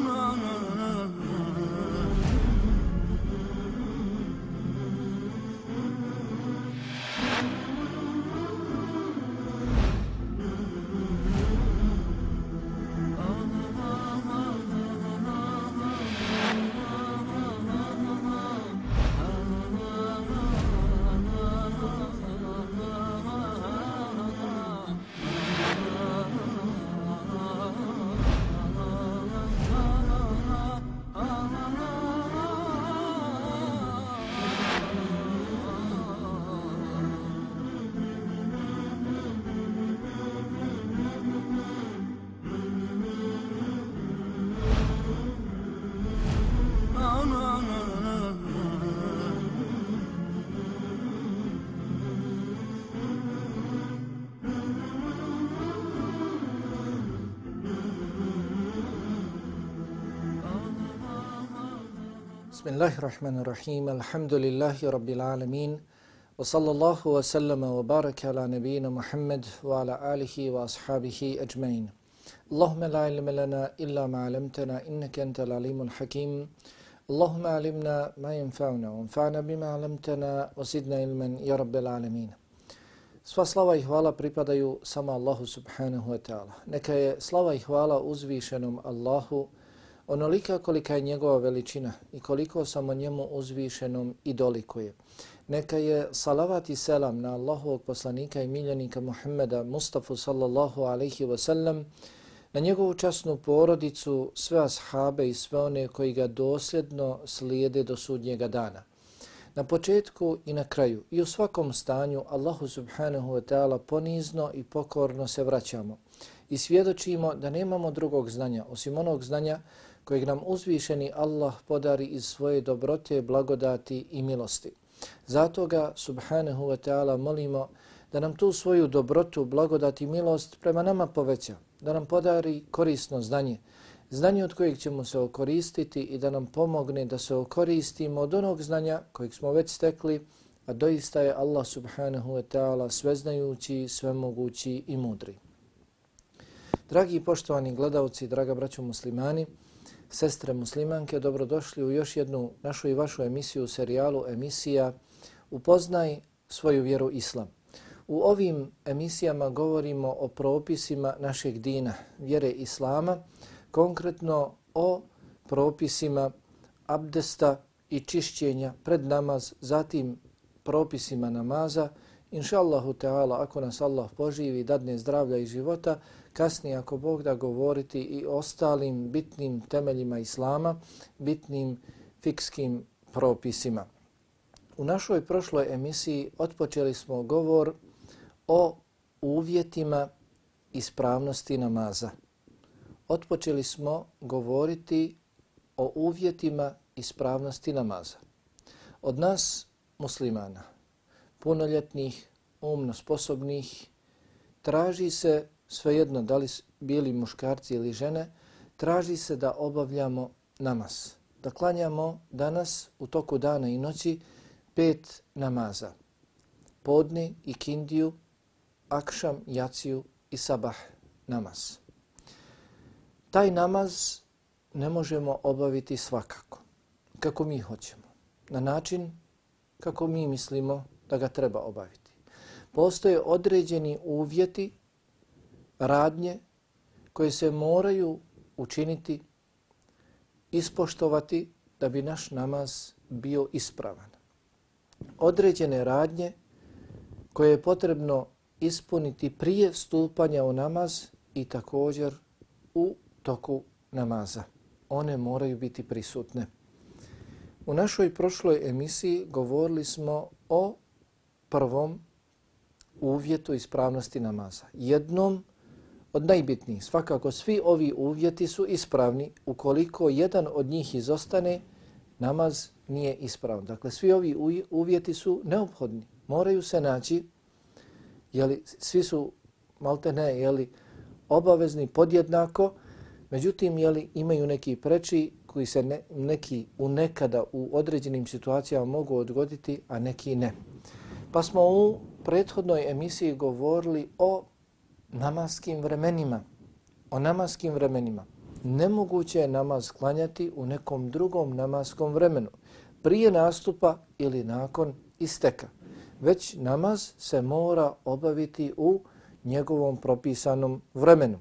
no, no. Bismillahirrahmanirrahim. Alhamdulillahi rabbil alamin. Wa sallallahu wa sallama wa baraka ala nabiyina Muhammad wa ala alihi wa ashabihi ajmain. Allahumma la ilma lana illa ma 'allamtana innaka antal alimul hakim. Allahumma 'allimna ma yanfa'una wanfa'na bima 'allamtana wa zidna ilman ya rabbil alamin. Sva slava i hvala pripadaju samo Allahu subhanahu wa ta'ala. Neka je slava i hvala uzvišenom Allahu onolika kolika je njegova veličina i koliko samo njemu uzvišenom i dolikuje. Neka je salavat i selam na Allahovog poslanika i miljenika Muhammeda Mustafa sallallahu alaihi wa sallam, na njegovu časnu porodicu, sve ashabe i sve one koji ga dosljedno slijede do sudnjega dana. Na početku i na kraju i u svakom stanju Allahu subhanahu wa ta'ala ponizno i pokorno se vraćamo i svjedočimo da nemamo drugog znanja osim onog znanja kojeg nam uzvišeni Allah podari iz svoje dobrote, blagodati i milosti. Zato ga, subhanahu wa ta'ala, molimo da nam tu svoju dobrotu, blagodati i milost prema nama poveća, da nam podari korisno znanje, znanje od kojeg ćemo se okoristiti i da nam pomogne da se okoristimo od onog znanja kojeg smo već stekli, a doista je Allah subhanahu wa ta'ala sveznajući, svemogući i mudri. Dragi i poštovani gledalci, draga braćo muslimani, sestre muslimanke, dobrodošli u još jednu našu i vašu emisiju, serijalu emisija Upoznaj svoju vjeru Islam. U ovim emisijama govorimo o propisima našeg dina, vjere Islama, konkretno o propisima abdesta i čišćenja pred namaz, zatim propisima namaza. Inša Allahu Teala, ako nas Allah poživi, dadne zdravlja i života, kasnije ako Bog da govoriti i ostalim bitnim temeljima Islama, bitnim fikskim propisima. U našoj prošloj emisiji otpočeli smo govor o uvjetima ispravnosti namaza. Otpočeli smo govoriti o uvjetima ispravnosti namaza. Od nas, muslimana, punoljetnih, umno sposobnih, traži se svejedno da li bili muškarci ili žene, traži se da obavljamo namaz. Da klanjamo danas u toku dana i noći pet namaza. Podni i kindiju, akšam, jaciju i sabah namaz. Taj namaz ne možemo obaviti svakako, kako mi hoćemo, na način kako mi mislimo da ga treba obaviti. Postoje određeni uvjeti radnje koje se moraju učiniti, ispoštovati da bi naš namaz bio ispravan. Određene radnje koje je potrebno ispuniti prije stupanja u namaz i također u toku namaza. One moraju biti prisutne. U našoj prošloj emisiji govorili smo o prvom uvjetu ispravnosti namaza. Jednom od najbitnijih. Svakako svi ovi uvjeti su ispravni. Ukoliko jedan od njih izostane, namaz nije ispravan. Dakle, svi ovi uvjeti su neophodni. Moraju se naći, jeli, svi su malte ne, jeli, obavezni podjednako, međutim, jeli, imaju neki preči koji se ne, neki u nekada u određenim situacijama mogu odgoditi, a neki ne. Pa smo u prethodnoj emisiji govorili o namaskim vremenima. O namaskim vremenima. nemoguće je namaz klanjati u nekom drugom namaskom vremenu, prije nastupa ili nakon isteka. Već namaz se mora obaviti u njegovom propisanom vremenu.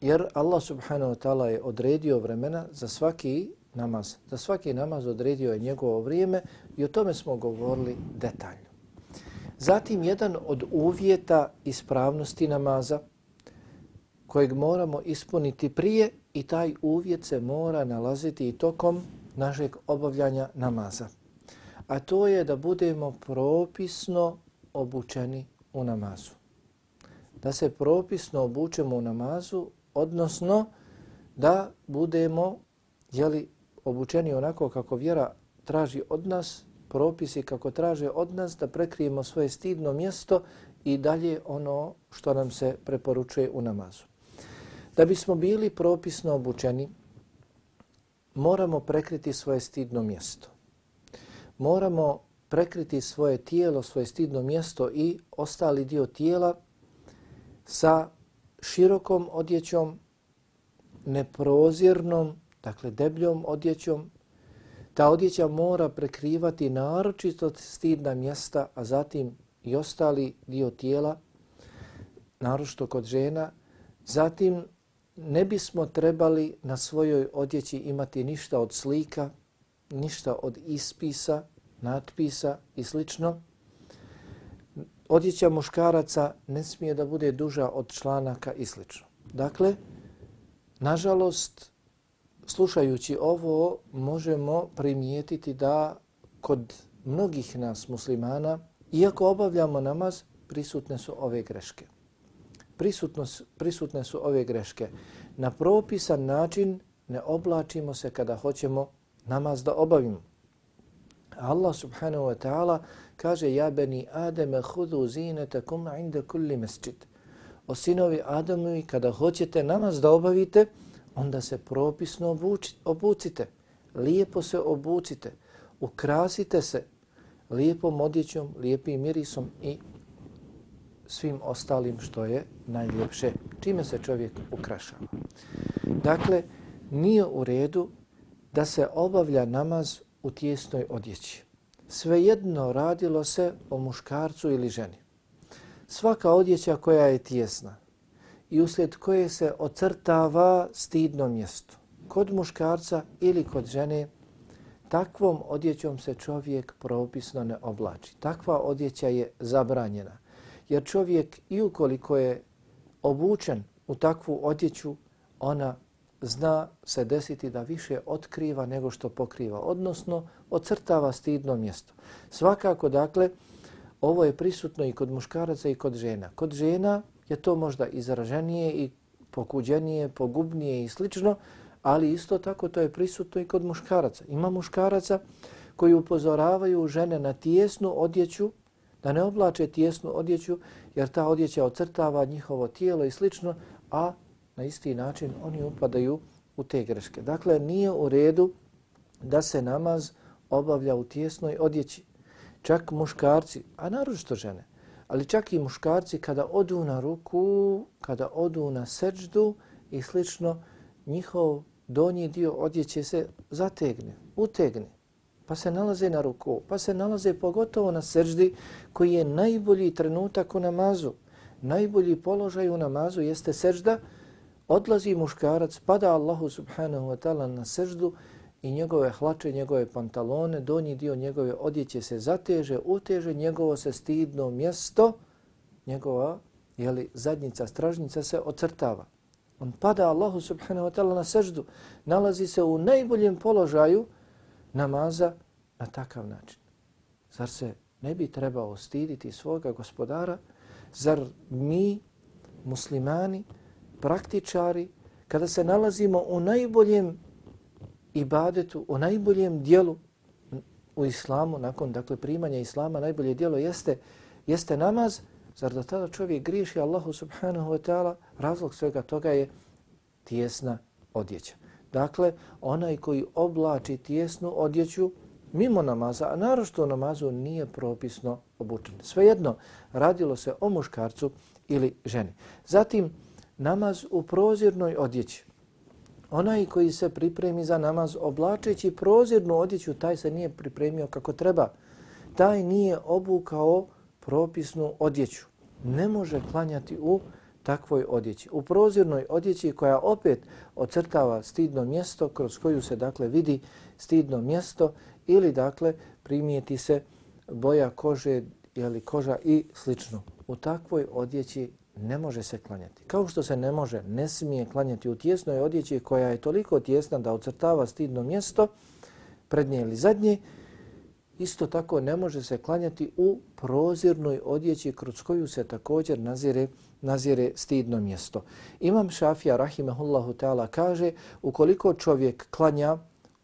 Jer Allah subhanahu wa ta'ala je odredio vremena za svaki namaz. Za svaki namaz odredio je njegovo vrijeme i o tome smo govorili detaljno. Zatim, jedan od uvjeta ispravnosti namaza kojeg moramo ispuniti prije i taj uvjet se mora nalaziti i tokom našeg obavljanja namaza. A to je da budemo propisno obučeni u namazu. Da se propisno obučemo u namazu, odnosno da budemo jeli, obučeni onako kako vjera traži od nas, propisi kako traže od nas, da prekrijemo svoje stidno mjesto i dalje ono što nam se preporučuje u namazu. Da bismo bili propisno obučeni, moramo prekriti svoje stidno mjesto. Moramo prekriti svoje tijelo, svoje stidno mjesto i ostali dio tijela sa širokom odjećom, neprozirnom, dakle debljom odjećom. Ta odjeća mora prekrivati naročito stidna mjesta, a zatim i ostali dio tijela, naročito kod žena. Zatim ne bismo trebali na svojoj odjeći imati ništa od slika, ništa od ispisa, natpisa i slično. Odjeća muškaraca ne smije da bude duža od članaka i slično. Dakle, nažalost, slušajući ovo, možemo primijetiti da kod mnogih nas muslimana, iako obavljamo namaz, prisutne su ove greške prisutno, prisutne su ove greške. Na propisan način ne oblačimo se kada hoćemo namaz da obavimo. Allah subhanahu wa ta'ala kaže Ja beni Ademe hudu zinetakum inda kulli mesčid. O sinovi Adamovi, kada hoćete namaz da obavite, onda se propisno obuči, obucite. Lijepo se obucite. Ukrasite se lijepom odjećom, lijepim mirisom i svim ostalim što je najljepše. Čime se čovjek ukrašava? Dakle, nije u redu da se obavlja namaz u tijesnoj odjeći. Svejedno radilo se o muškarcu ili ženi. Svaka odjeća koja je tijesna i uslijed koje se ocrtava stidno mjesto, kod muškarca ili kod žene, takvom odjećom se čovjek propisno ne oblači. Takva odjeća je zabranjena. Jer čovjek i ukoliko je obučen u takvu odjeću, ona zna se desiti da više otkriva nego što pokriva, odnosno ocrtava stidno mjesto. Svakako, dakle, ovo je prisutno i kod muškaraca i kod žena. Kod žena je to možda izraženije i pokuđenije, pogubnije i slično, ali isto tako to je prisutno i kod muškaraca. Ima muškaraca koji upozoravaju žene na tijesnu odjeću da ne oblače tijesnu odjeću jer ta odjeća ocrtava njihovo tijelo i slično, a na isti način oni upadaju u te greške. Dakle, nije u redu da se namaz obavlja u tijesnoj odjeći. Čak muškarci, a naročito žene, ali čak i muškarci kada odu na ruku, kada odu na seđdu i slično, njihov donji dio odjeće se zategne, utegne pa se nalaze na ruku, pa se nalaze pogotovo na seđdi koji je najbolji trenutak u namazu. Najbolji položaj u namazu jeste seđda, odlazi muškarac, pada Allahu subhanahu wa ta'ala na srđdu i njegove hlače, njegove pantalone, donji dio njegove odjeće se zateže, uteže, njegovo se stidno mjesto, njegova jeli, zadnjica, stražnica se ocrtava. On pada Allahu subhanahu wa ta'ala na seždu, nalazi se u najboljem položaju, namaza na takav način. Zar se ne bi trebao stiditi svoga gospodara? Zar mi, muslimani, praktičari, kada se nalazimo u najboljem ibadetu, o najboljem dijelu u islamu, nakon dakle primanja islama, najbolje dijelo jeste, jeste namaz, zar da tada čovjek griješi Allahu subhanahu wa ta'ala, razlog svega toga je tijesna odjeća. Dakle, onaj koji oblači tijesnu odjeću mimo namaza, a narošto u namazu nije propisno obučen. Svejedno, radilo se o muškarcu ili ženi. Zatim, namaz u prozirnoj odjeći. Onaj koji se pripremi za namaz oblačeći prozirnu odjeću, taj se nije pripremio kako treba. Taj nije obukao propisnu odjeću. Ne može klanjati u takvoj odjeći. U prozirnoj odjeći koja opet ocrtava stidno mjesto kroz koju se dakle vidi stidno mjesto ili dakle primijeti se boja kože ili koža i slično. U takvoj odjeći ne može se klanjati. Kao što se ne može, ne smije klanjati u tjesnoj odjeći koja je toliko tjesna da ocrtava stidno mjesto, prednje ili zadnje, isto tako ne može se klanjati u prozirnoj odjeći kroz koju se također nazire, nazire stidno mjesto. Imam Šafija rahimehullahu ta'ala kaže ukoliko čovjek klanja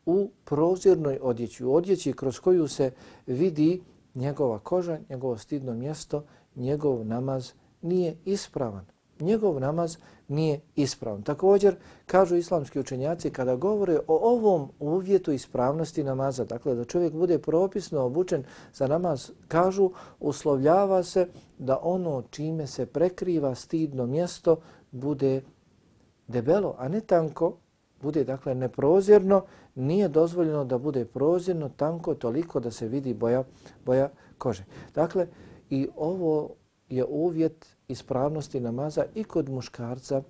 u prozirnoj odjeći, u odjeći kroz koju se vidi njegova koža, njegovo stidno mjesto, njegov namaz nije ispravan. Njegov namaz nije ispravan. Također, kažu islamski učenjaci, kada govore o ovom uvjetu ispravnosti namaza, dakle da čovjek bude propisno obučen za namaz, kažu, uslovljava se da ono čime se prekriva stidno mjesto bude debelo, a ne tanko, bude dakle neprozirno, nije dozvoljeno da bude prozirno, tanko, toliko da se vidi boja, boja kože. Dakle, i ovo je uvjet ispravnosti namaza i kod muškarca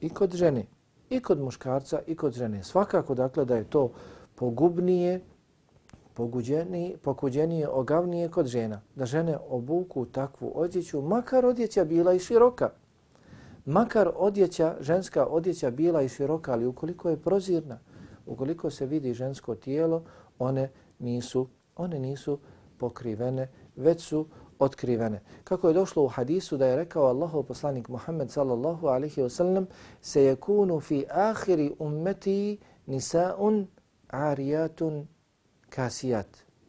i kod žene. I kod muškarca i kod žene. Svakako dakle da je to pogubnije, poguđenije, pokuđenije, ogavnije kod žena. Da žene obuku takvu odjeću, makar odjeća bila i široka. Makar odjeća, ženska odjeća bila i široka, ali ukoliko je prozirna, ukoliko se vidi žensko tijelo, one nisu, one nisu pokrivene, već su otkrivene. Kako je došlo u hadisu da je rekao Allahov poslanik Muhammed sallallahu alaihi wasallam se yakunu fi akhiri ummeti nisaun arijatun kasijat.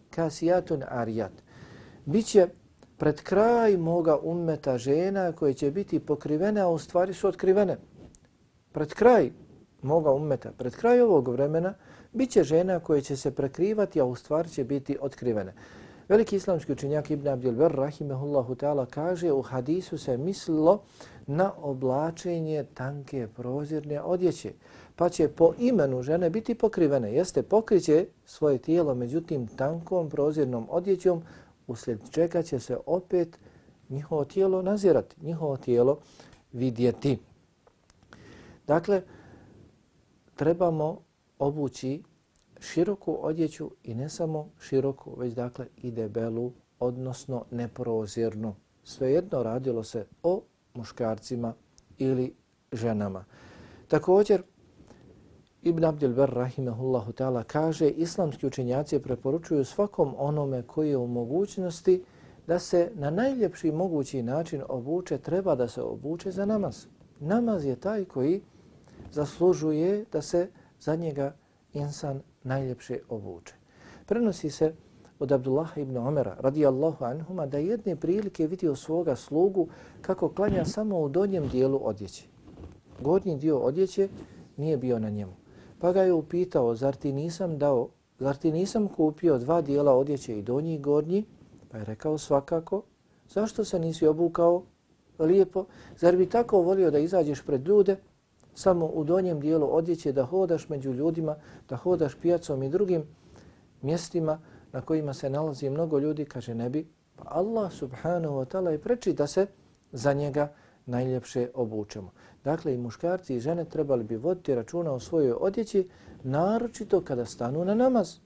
Kasijatun arijat. Biće pred kraj moga ummeta žena koje će biti pokrivene, a u stvari su otkrivene. Pred kraj moga ummeta, pred kraj ovog vremena, bit će žena koje će se prekrivati, a u stvari će biti otkrivene. Veliki islamski učenjak Ibn Abdul Bar, rahimehullahu ta'ala, kaže u hadisu se mislilo na oblačenje tanke prozirne odjeće. Pa će po imenu žene biti pokrivene. Jeste, pokriće svoje tijelo, međutim, tankom prozirnom odjećom, uslijed čega će se opet njihovo tijelo nazirati, njihovo tijelo vidjeti. Dakle, trebamo obući široku odjeću i ne samo široku, već dakle i debelu, odnosno neprozirnu. Svejedno radilo se o muškarcima ili ženama. Također, Ibn Abdel Ber, rahimehullahu ta'ala, kaže islamski učenjaci preporučuju svakom onome koji je u mogućnosti da se na najljepši mogući način obuče, treba da se obuče za namaz. Namaz je taj koji zaslužuje da se za njega insan najljepše obuče. Prenosi se od Abdullaha ibn Omera radijallahu anhuma da jedne prilike vidio svoga slugu kako klanja samo u donjem dijelu odjeće. Gornji dio odjeće nije bio na njemu. Pa ga je upitao, zar ti nisam dao, zar ti nisam kupio dva dijela odjeće i donji i gornji? Pa je rekao svakako, zašto se nisi obukao lijepo? Zar bi tako volio da izađeš pred ljude samo u donjem dijelu odjeće da hodaš među ljudima, da hodaš pijacom i drugim mjestima na kojima se nalazi mnogo ljudi, kaže ne bi. Pa Allah subhanahu wa ta'ala je preči da se za njega najljepše obučemo. Dakle, i muškarci i žene trebali bi voditi računa o svojoj odjeći, naročito kada stanu na namaz.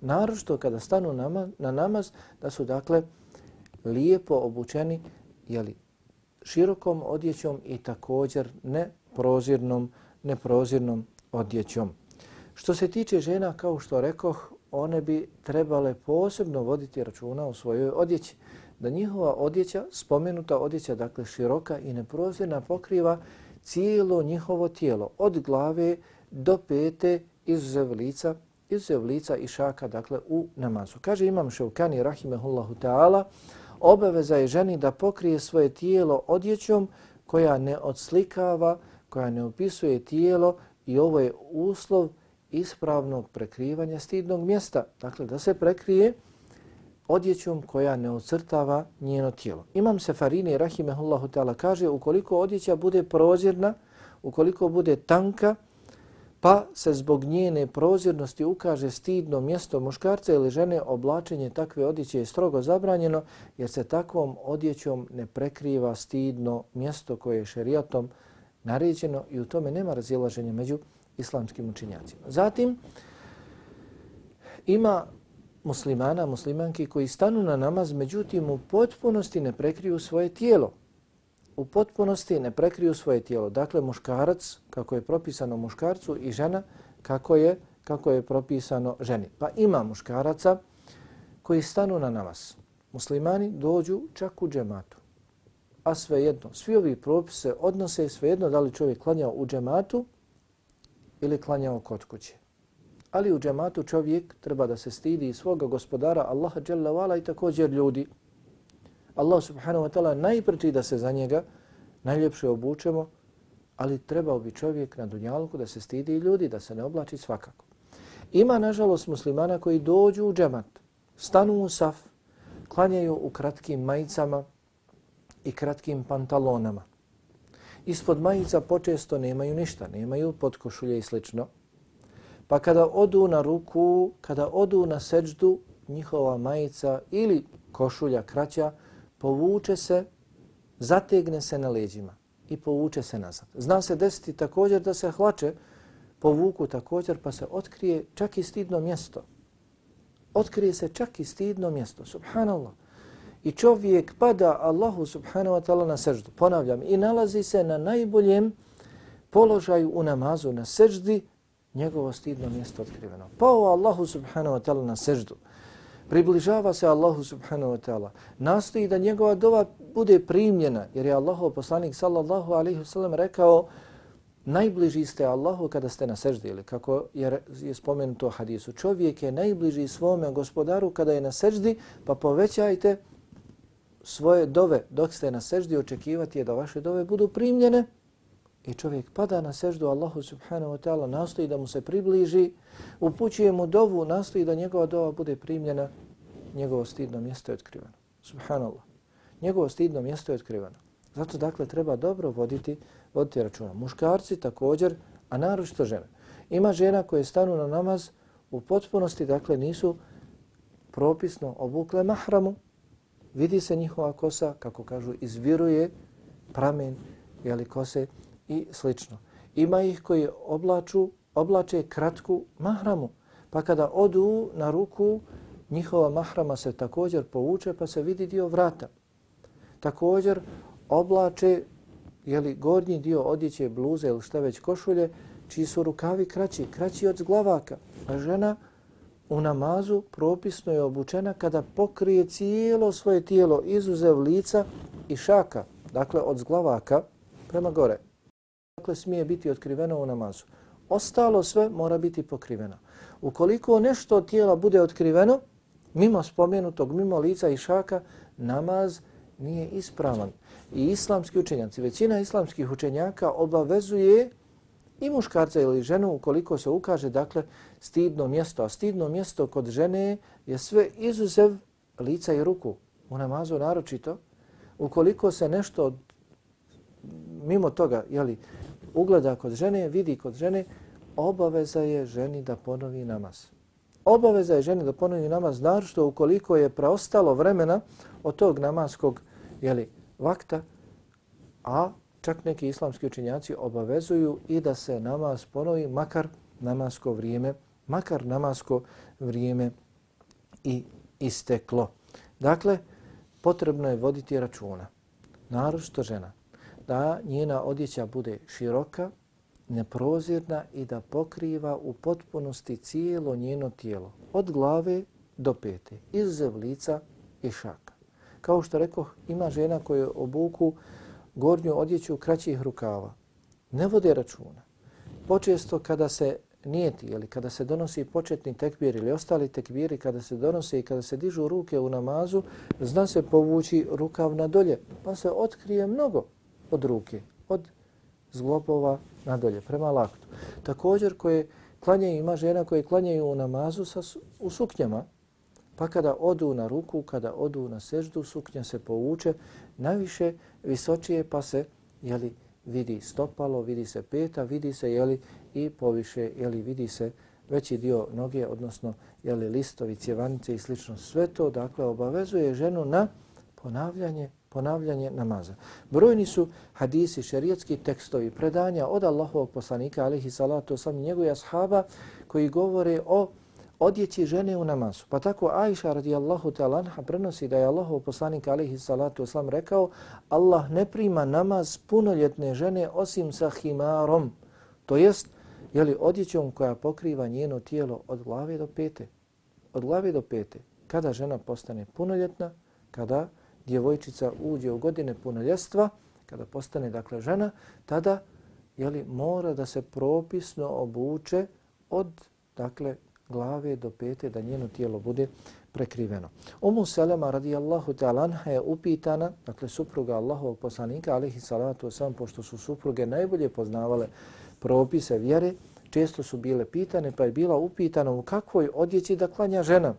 Naročito kada stanu na namaz, da su dakle lijepo obučeni jeli, širokom odjećom i također ne prozirnom, neprozirnom odjećom. Što se tiče žena, kao što rekoh, one bi trebale posebno voditi računa o svojoj odjeći. Da njihova odjeća, spomenuta odjeća, dakle široka i neprozirna, pokriva cijelo njihovo tijelo, od glave do pete, izuzev lica, izuzev lica i šaka, dakle u namazu. Kaže Imam Ševkani, rahimehullahu ta'ala, obaveza je ženi da pokrije svoje tijelo odjećom koja ne odslikava, koja ne opisuje tijelo i ovo je uslov ispravnog prekrivanja stidnog mjesta. Dakle, da se prekrije odjećom koja ne ocrtava njeno tijelo. Imam Sefarini, rahimehullahu ta'ala, kaže ukoliko odjeća bude prozirna, ukoliko bude tanka, pa se zbog njene prozirnosti ukaže stidno mjesto muškarca ili žene, oblačenje takve odjeće je strogo zabranjeno, jer se takvom odjećom ne prekriva stidno mjesto koje je šerijatom naređeno i u tome nema razilaženja među islamskim učinjacima. Zatim, ima muslimana, muslimanki koji stanu na namaz, međutim u potpunosti ne prekriju svoje tijelo. U potpunosti ne prekriju svoje tijelo. Dakle, muškarac, kako je propisano muškarcu i žena, kako je, kako je propisano ženi. Pa ima muškaraca koji stanu na namaz. Muslimani dođu čak u džematu. A svejedno, svi ovi propise odnose svejedno da li čovjek klanjao u džematu ili klanjao kod kuće. Ali u džematu čovjek treba da se stidi svoga gospodara Allaha Jalla Vala i također ljudi. Allah subhanahu wa ta'ala najprči da se za njega najljepše obučemo, ali trebao bi čovjek na dunjalku da se stidi i ljudi, da se ne oblači svakako. Ima, nažalost, muslimana koji dođu u džemat, stanu u saf, klanjaju u kratkim majicama i kratkim pantalonama. Ispod majica počesto nemaju ništa, nemaju potkošulje i slično. Pa kada odu na ruku, kada odu na seđdu, njihova majica ili košulja kraća povuče se, zategne se na leđima i povuče se nazad. Zna se desiti također da se hlače povuku također pa se otkrije čak i stidno mjesto. Otkrije se čak i stidno mjesto. Subhanallah. I čovjek pada Allahu subhanahu wa ta'ala na seždu. Ponavljam, i nalazi se na najboljem položaju u namazu na seždi njegovo stidno mjesto otkriveno. Pao Allahu subhanahu wa ta'ala na seždu. Približava se Allahu subhanahu wa ta'ala. Nastoji da njegova dova bude primljena, jer je Allahu poslanik sallallahu alaihi wa sallam rekao najbliži ste Allahu kada ste na seždi ili kako je, je spomenuto u hadisu. Čovjek je najbliži svome gospodaru kada je na seždi, pa povećajte svoje dove dok ste na seždi očekivati je da vaše dove budu primljene I čovjek pada na seždu Allahu subhanahu wa ta'ala, nastoji da mu se približi, upućuje mu dovu, nastoji da njegova dova bude primljena, njegovo stidno mjesto je otkriveno. Subhanallah. Njegovo stidno mjesto je otkriveno. Zato dakle treba dobro voditi, voditi računa. Muškarci također, a naročito žene. Ima žena koje stanu na namaz u potpunosti, dakle nisu propisno obukle mahramu, vidi se njihova kosa, kako kažu, izviruje pramen, jeli kose, i slično. Ima ih koji oblaču, oblače kratku mahramu, pa kada odu na ruku, njihova mahrama se također povuče pa se vidi dio vrata. Također oblače jeli, gornji dio odjeće, bluze ili šta već košulje, čiji su rukavi kraći, kraći od zglavaka. A žena u namazu propisno je obučena kada pokrije cijelo svoje tijelo izuzev lica i šaka, dakle od zglavaka prema gore dakle smije biti otkriveno u namazu. Ostalo sve mora biti pokriveno. Ukoliko nešto od tijela bude otkriveno, mimo spomenutog, mimo lica i šaka, namaz nije ispravan. I islamski učenjaci, većina islamskih učenjaka obavezuje i muškarca ili ženu ukoliko se ukaže, dakle, stidno mjesto. A stidno mjesto kod žene je sve izuzev lica i ruku. U namazu naročito, ukoliko se nešto mimo toga, jeli, ugleda kod žene, vidi kod žene, obaveza je ženi da ponovi namaz. Obaveza je ženi da ponovi namaz, naročito ukoliko je preostalo vremena od tog namaskog jeli, vakta, a čak neki islamski učinjaci obavezuju i da se namaz ponovi makar namasko vrijeme, makar namasko vrijeme i isteklo. Dakle, potrebno je voditi računa, naročito žena, da njena odjeća bude široka, neprozirna i da pokriva u potpunosti cijelo njeno tijelo, od glave do pete, izuzev lica i šaka. Kao što rekao, ima žena koje obuku gornju odjeću kraćih rukava. Ne vode računa. Počesto kada se nijeti ili kada se donosi početni tekbir ili ostali tekbiri, kada se donose i kada se dižu ruke u namazu, zna se povući rukav na dolje, pa se otkrije mnogo od ruke, od zglobova nadolje, prema laktu. Također koje klanjaju, ima žena koje klanjaju u namazu sa, u suknjama, Pa kada odu na ruku, kada odu na seždu, suknja se povuče najviše visočije pa se jeli, vidi stopalo, vidi se peta, vidi se jeli, i poviše, jeli, vidi se veći dio noge, odnosno jeli, listovi, cjevanice i slično. Sve to dakle obavezuje ženu na ponavljanje ponavljanje namaza. Brojni su hadisi, šerijetski tekstovi, predanja od Allahovog poslanika, alihi salatu sam i njegove ashaba, koji govore o odjeći žene u namazu. Pa tako Aisha radijallahu ta'ala prenosi da je Allahov poslanik alaihi salatu oslam rekao Allah ne prima namaz punoljetne žene osim sa himarom, to jest jeli, odjećom koja pokriva njeno tijelo od glave do pete. Od glave do pete. Kada žena postane punoljetna, kada djevojčica uđe u godine punoljestva, kada postane dakle žena, tada jeli, mora da se propisno obuče od dakle glave do pete da njeno tijelo bude prekriveno. Umu Selema radijallahu ta'ala anha je upitana, dakle supruga Allahovog poslanika, alihi salatu wasalam, pošto su supruge najbolje poznavale propise vjere, često su bile pitane, pa je bila upitana u kakvoj odjeći da klanja žena.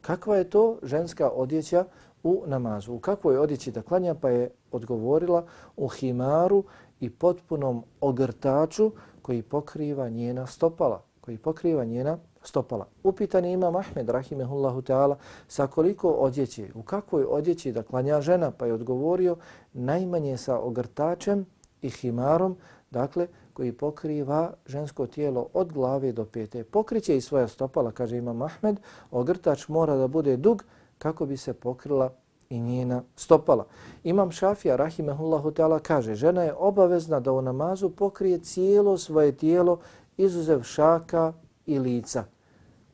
Kakva je to ženska odjeća u namazu? U kakvoj odjeći da klanja? Pa je odgovorila u himaru i potpunom ogrtaču koji pokriva njena stopala. Koji pokriva njena stopala. Upitan je imam Ahmed, rahimehullahu ta'ala, sa koliko odjeće, u kakvoj odjeći da klanja žena? Pa je odgovorio najmanje sa ogrtačem i himarom, dakle, koji pokriva žensko tijelo od glave do pete. Pokriće i svoja stopala, kaže Imam Ahmed, ogrtač mora da bude dug kako bi se pokrila i njena stopala. Imam Šafija, rahimehullahu ta'ala, kaže, žena je obavezna da u namazu pokrije cijelo svoje tijelo izuzev šaka i lica.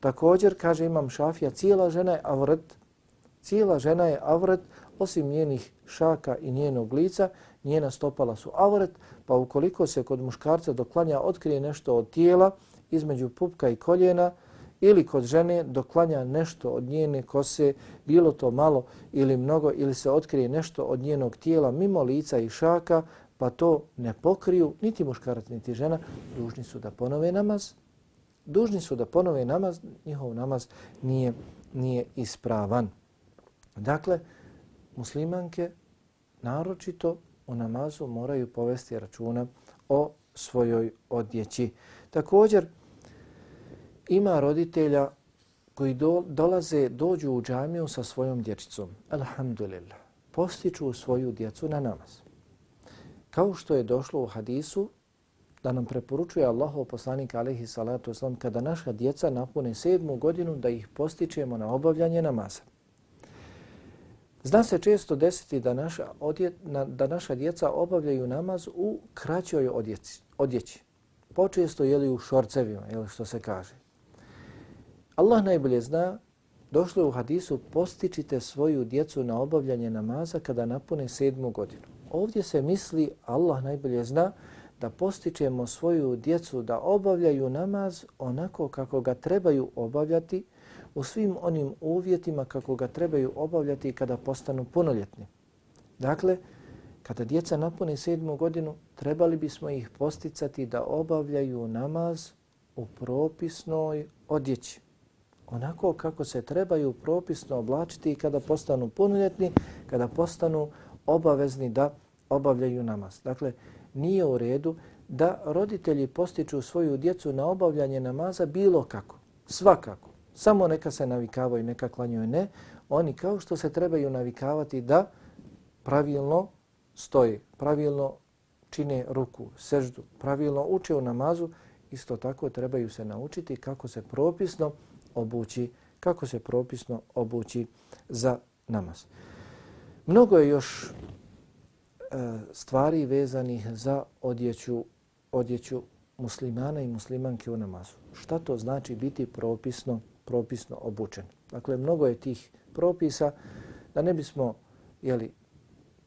Također, kaže Imam Šafija, cijela žena je avret, cijela žena je avret osim njenih šaka i njenog lica, njena stopala su avret, pa ukoliko se kod muškarca doklanja otkrije nešto od tijela između pupka i koljena ili kod žene doklanja nešto od njene kose, bilo to malo ili mnogo, ili se otkrije nešto od njenog tijela mimo lica i šaka, pa to ne pokriju niti muškarac niti žena, dužni su da ponove namaz. Dužni su da ponove namaz, njihov namaz nije, nije ispravan. Dakle, muslimanke naročito u namazu moraju povesti računa o svojoj odjeći. Također, ima roditelja koji do, dolaze, dođu u džamiju sa svojom dječicom. Alhamdulillah. Postiču svoju djecu na namaz. Kao što je došlo u hadisu, da nam preporučuje Allahov poslanik alaihi salatu wasalam, kada naša djeca napune sedmu godinu da ih postičemo na obavljanje namaza. Zna se često desiti da naša, odje, na, da naša djeca obavljaju namaz u kraćoj odjeci, odjeći. Počesto je li u šorcevima, je što se kaže. Allah najbolje zna, došlo je u hadisu, postičite svoju djecu na obavljanje namaza kada napune sedmu godinu. Ovdje se misli, Allah najbolje zna, da postičemo svoju djecu da obavljaju namaz onako kako ga trebaju obavljati, u svim onim uvjetima kako ga trebaju obavljati kada postanu punoljetni. Dakle, kada djeca napune sedmu godinu, trebali bismo ih posticati da obavljaju namaz u propisnoj odjeći. Onako kako se trebaju propisno oblačiti kada postanu punoljetni, kada postanu obavezni da obavljaju namaz. Dakle, nije u redu da roditelji postiču svoju djecu na obavljanje namaza bilo kako, svakako samo neka se navikavaju, neka klanjuju, ne. Oni kao što se trebaju navikavati da pravilno stoje, pravilno čine ruku, seždu, pravilno uče u namazu, isto tako trebaju se naučiti kako se propisno obući, kako se propisno obući za namaz. Mnogo je još E, stvari vezanih za odjeću, odjeću muslimana i muslimanke u namazu. Šta to znači biti propisno propisno obučen. Dakle, mnogo je tih propisa da ne bismo jeli,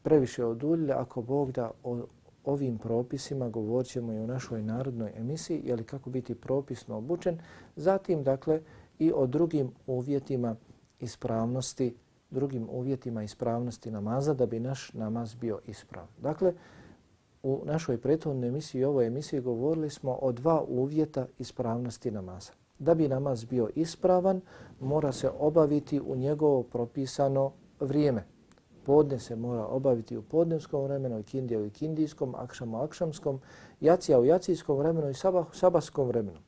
previše oduljili ako Bog da o ovim propisima govorit ćemo i u našoj narodnoj emisiji, jeli kako biti propisno obučen, zatim dakle i o drugim uvjetima ispravnosti, drugim uvjetima ispravnosti namaza da bi naš namaz bio ispravan. Dakle, u našoj prethodnoj emisiji i ovoj emisiji govorili smo o dva uvjeta ispravnosti namaza. Da bi namaz bio ispravan, mora se obaviti u njegovo propisano vrijeme. Podne se mora obaviti u podnevskom vremenu, ikindija u ikindijskom, akšam u akšamskom, jacija u jacijskom vremenu i sabah u sabahskom vremenu.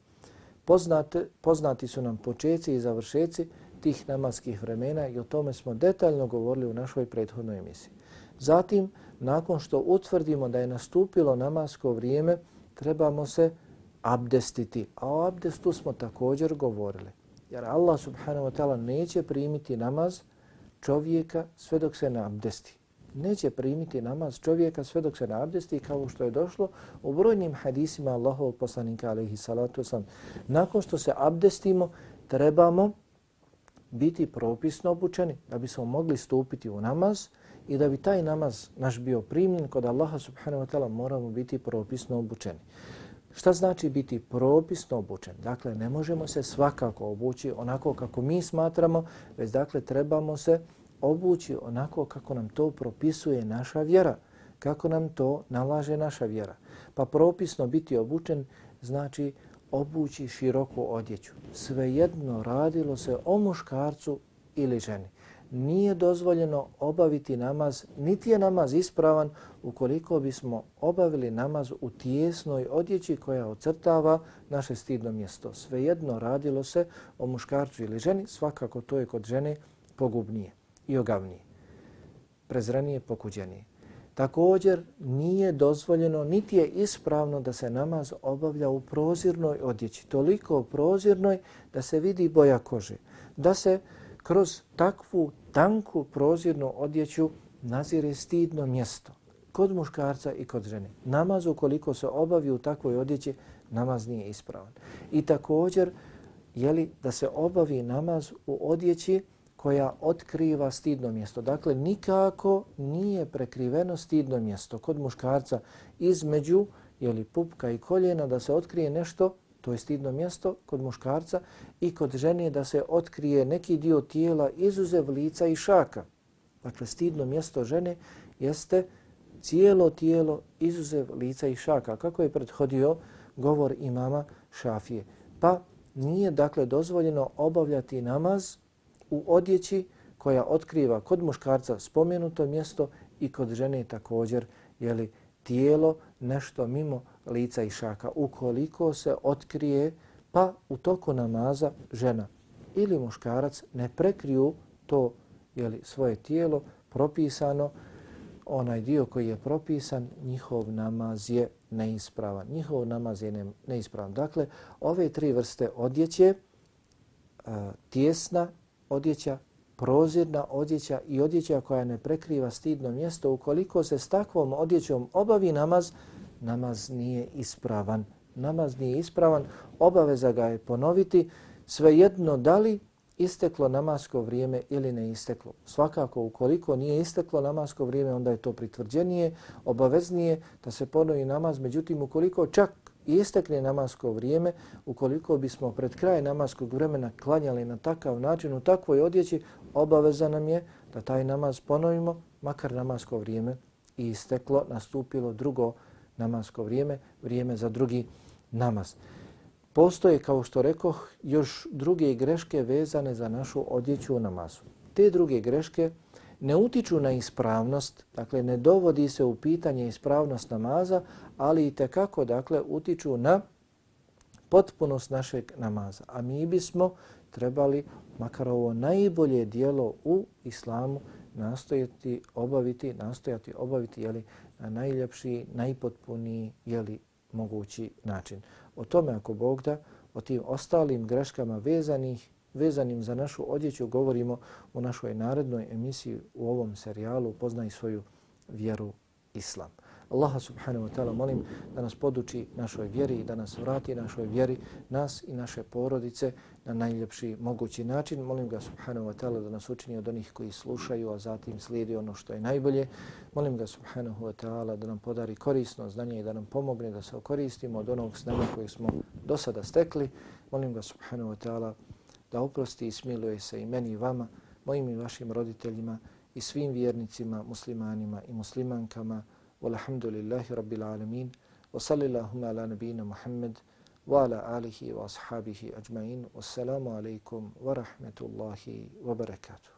Poznate, poznati su nam počeci i završeci tih namaskih vremena i o tome smo detaljno govorili u našoj prethodnoj emisiji. Zatim, nakon što utvrdimo da je nastupilo namasko vrijeme, trebamo se abdestiti. A o abdestu smo također govorili. Jer Allah subhanahu wa ta'ala neće primiti namaz čovjeka sve dok se ne abdesti. Neće primiti namaz čovjeka sve dok se ne abdesti kao što je došlo u brojnim hadisima Allahovog poslanika alaihi salatu wasalam. Nakon što se abdestimo, trebamo biti propisno obučeni da bi smo mogli stupiti u namaz i da bi taj namaz naš bio primljen kod Allaha subhanahu wa ta'ala moramo biti propisno obučeni. Šta znači biti propisno obučen? Dakle, ne možemo se svakako obući onako kako mi smatramo, već dakle trebamo se obući onako kako nam to propisuje naša vjera, kako nam to nalaže naša vjera. Pa propisno biti obučen znači obući široku odjeću. Svejedno radilo se o muškarcu ili ženi nije dozvoljeno obaviti namaz, niti je namaz ispravan ukoliko bismo obavili namaz u tijesnoj odjeći koja ocrtava naše stidno mjesto. Svejedno radilo se o muškarcu ili ženi, svakako to je kod žene pogubnije i ogavnije, prezrenije, pokuđenije. Također nije dozvoljeno, niti je ispravno da se namaz obavlja u prozirnoj odjeći, toliko prozirnoj da se vidi boja kože, da se kroz takvu tanku prozirnu odjeću nazire stidno mjesto kod muškarca i kod žene. Namaz ukoliko se obavi u takvoj odjeći, namaz nije ispravan. I također, jeli, da se obavi namaz u odjeći koja otkriva stidno mjesto. Dakle, nikako nije prekriveno stidno mjesto kod muškarca između jeli, pupka i koljena da se otkrije nešto to je stidno mjesto kod muškarca i kod žene da se otkrije neki dio tijela izuzev lica i šaka. Dakle, stidno mjesto žene jeste cijelo tijelo izuzev lica i šaka, kako je prethodio govor imama Šafije. Pa nije dakle dozvoljeno obavljati namaz u odjeći koja otkriva kod muškarca spomenuto mjesto i kod žene također jeli, tijelo nešto mimo lica i šaka. Ukoliko se otkrije, pa u toku namaza žena ili muškarac ne prekriju to jeli, svoje tijelo propisano, onaj dio koji je propisan, njihov namaz je neispravan. Njihov namaz je neispravan. Dakle, ove tri vrste odjeće, e, tjesna odjeća, prozirna odjeća i odjeća koja ne prekriva stidno mjesto, ukoliko se s takvom odjećom obavi namaz, namaz nije ispravan. Namaz nije ispravan, obaveza ga je ponoviti, svejedno da li isteklo namasko vrijeme ili ne isteklo. Svakako, ukoliko nije isteklo namasko vrijeme, onda je to pritvrđenije, obaveznije da se ponovi namaz. Međutim, ukoliko čak istekne namasko vrijeme, ukoliko bismo pred kraj namaskog vremena klanjali na takav način, u takvoj odjeći, obaveza nam je da taj namaz ponovimo, makar namasko vrijeme i isteklo, nastupilo drugo namasko vrijeme, vrijeme za drugi namaz. Postoje, kao što rekoh, još druge greške vezane za našu odjeću u namazu. Te druge greške ne utiču na ispravnost, dakle ne dovodi se u pitanje ispravnost namaza, ali i tekako dakle, utiču na potpunost našeg namaza. A mi bismo trebali, makar ovo najbolje dijelo u islamu, nastojati obaviti, nastojati obaviti jeli, na najljepši, najpotpuniji jeli, mogući način. O tome, ako Bog da, o tim ostalim greškama vezanih, vezanim za našu odjeću, govorimo u našoj narednoj emisiji u ovom serijalu Poznaj svoju vjeru Islam. Allaha subhanahu wa ta'ala molim da nas poduči našoj vjeri i da nas vrati našoj vjeri, nas i naše porodice na najljepši mogući način. Molim ga subhanahu wa ta'ala da nas učini od onih koji slušaju, a zatim slijedi ono što je najbolje. Molim ga subhanahu wa ta'ala da nam podari korisno znanje i da nam pomogne da se okoristimo od onog znanja koje smo do sada stekli. Molim ga subhanahu wa ta'ala da oprosti i smiluje se i meni i vama, mojim i vašim roditeljima i svim vjernicima, muslimanima i muslimankama. Walhamdulillahi rabbil alamin. Wa sallilahuma ala nabina Muhammed wa ala alihi wa ashabihi ajma'in. Wassalamu alaikum wa rahmetullahi wa barakatuh.